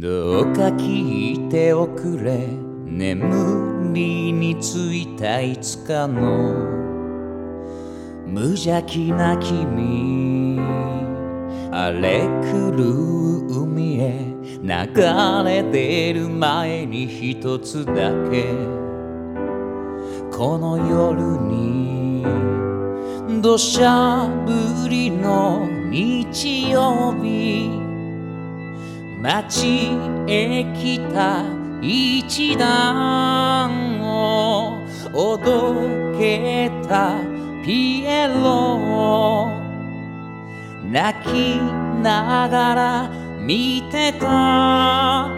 どうか聞いておくれ。眠りについたいつかの。無邪気な君。荒れ狂う海へ。流れ出る前に一つだけ。この夜に。土砂降りの日曜日。街へ来た一段をおどけたピエロ。泣きながら見てた。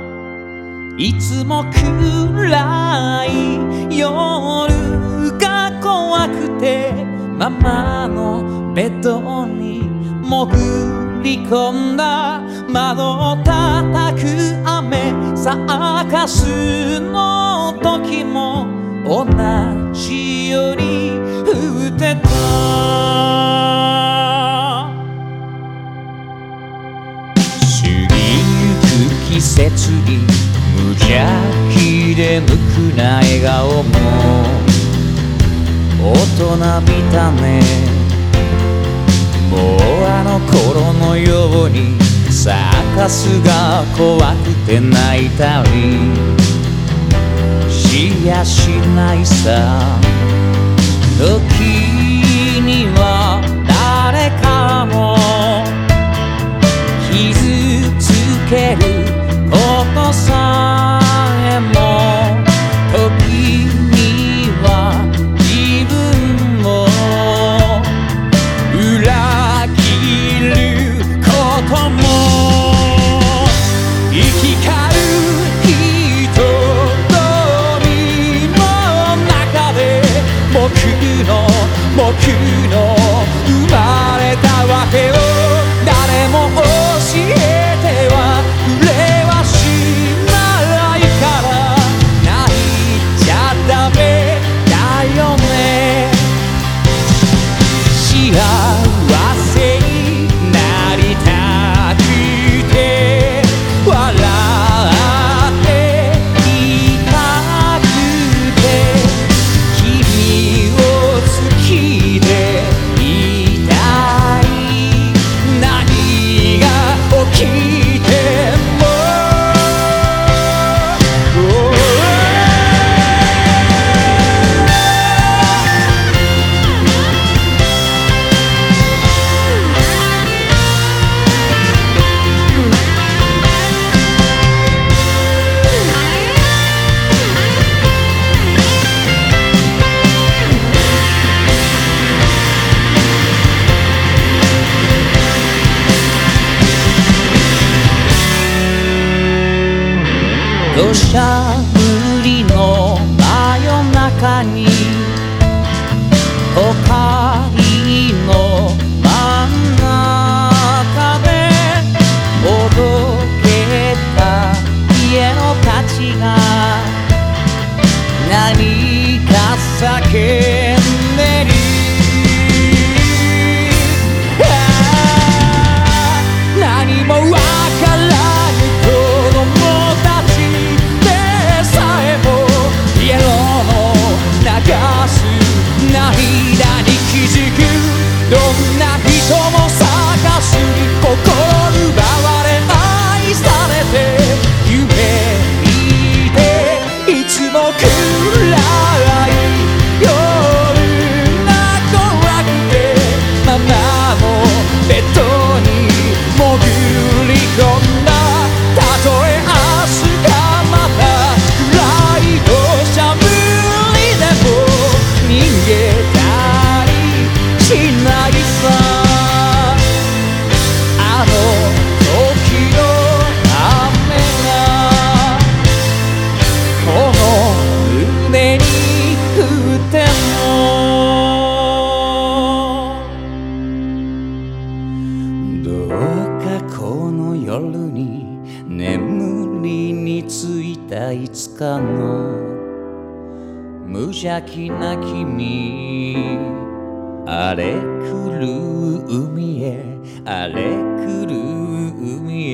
いつも暗い夜が怖くてママのベッドに潜り込んだ窓叩く雨サかすの時も同じように降ってた。過ぎゆく季節に無邪気で無垢な笑顔も大人見たね。の頃のようにサーカスが怖くて泣いたりしやしないさ。時僕の僕の生まれたわけを誰も土砂降りの真夜中に都会の真ん中でおどけた家の価値が何か叫ぶどんな人も探す心奪われ愛されて夢見ていつも暗い夜が怖くてママもベッドに潜り込ん夜に眠りについたいつかの無邪気な君荒れ狂う海へ荒れ狂う海へ